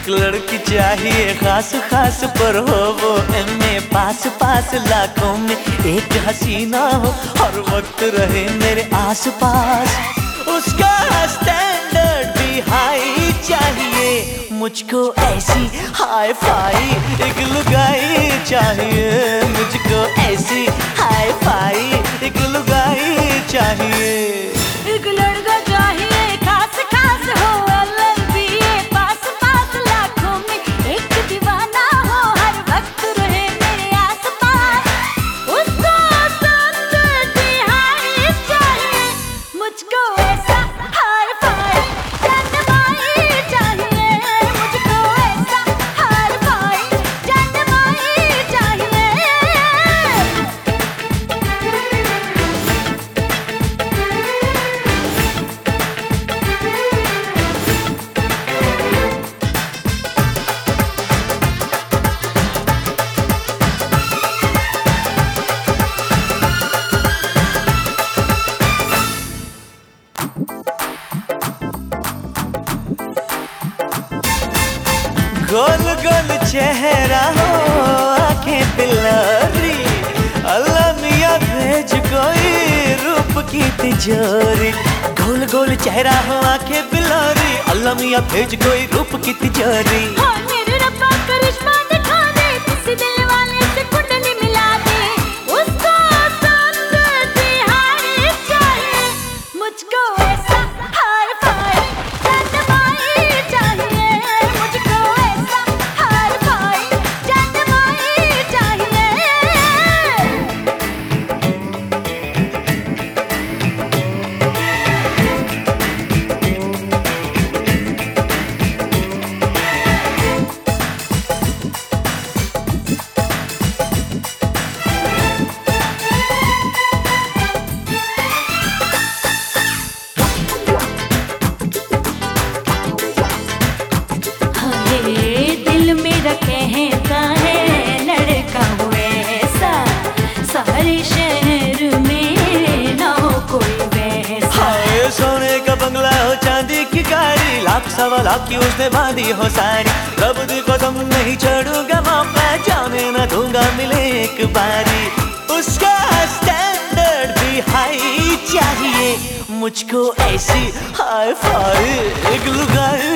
एक लड़की चाहिए, खास खास पर हो वो एमए पास पास लाखों में एक हसीना हो, हर वक्त रहे मेरे आस पास उसका स्टैंडर्ड भी हाई चाहिए, मुझको ऐसी हाई फाई एक लुगाई चाहिए, मुझको ऐसी हाई फाई गोल गोल चेहरा हो, आँखें बिलारी अल्लाह मियाँ भेज कोई रूप की तिजोरी। गोल गोल चेहरा हो, आँखें बिलारी अल्लाह मियाँ भेज कोई रूप की तिजोरी। मेरे रब्बा करिश्मा दिखा दे, किसी दिल चांदी की गाड़ी लाख सवा लाख की उसने बांधी हो सारी। रब दी कसम नहीं छोड़ूँगा, मौका जाने न दूँगा मिले एक बारी। उसका स्टैंडर्ड भी हाई चाहिए, मुझको ऐसी हाई फाई एक लुगाई